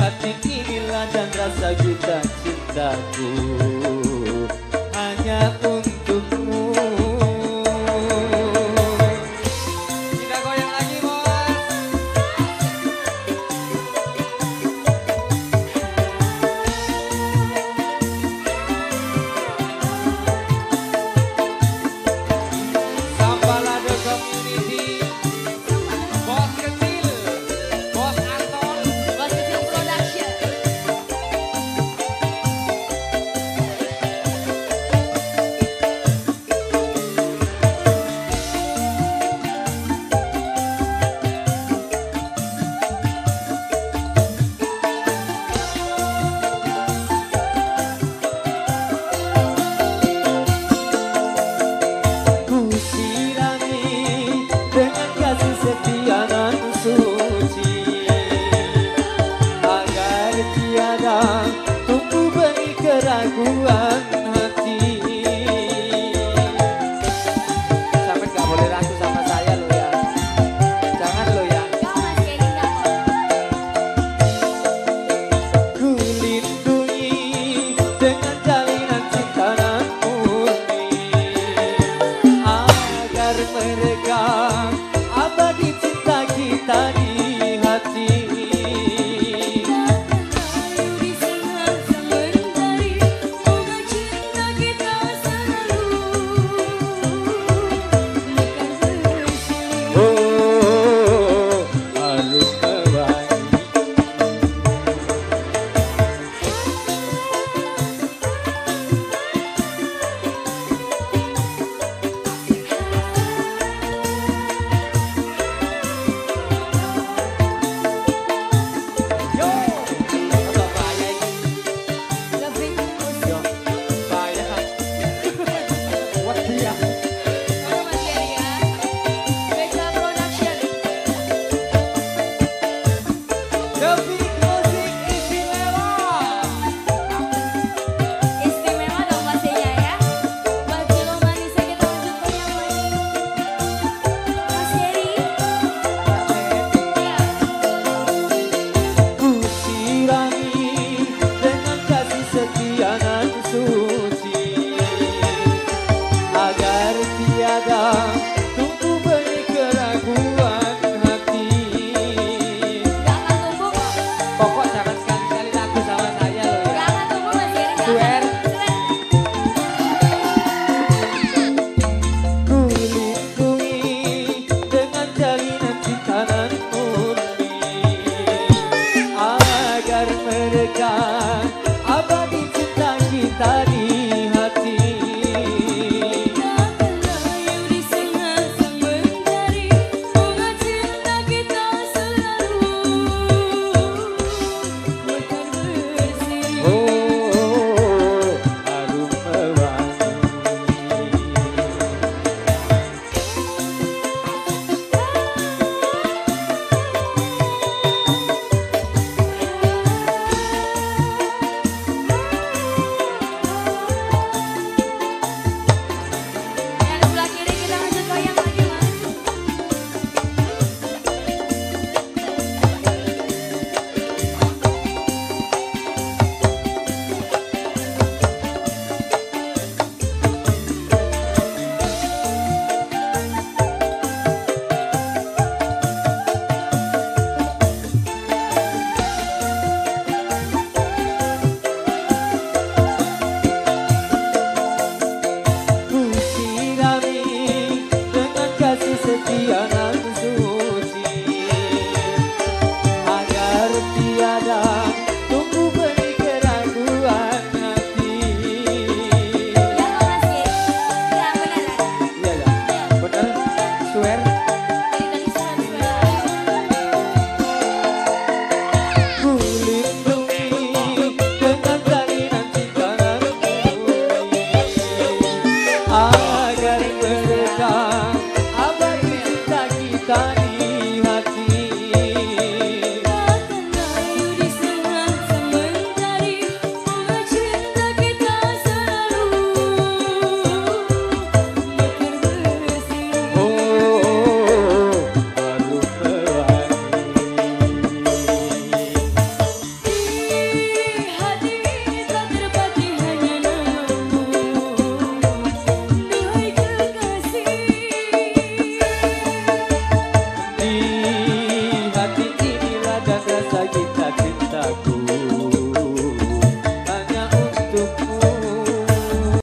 Hati kini dan rasa kita cintaku.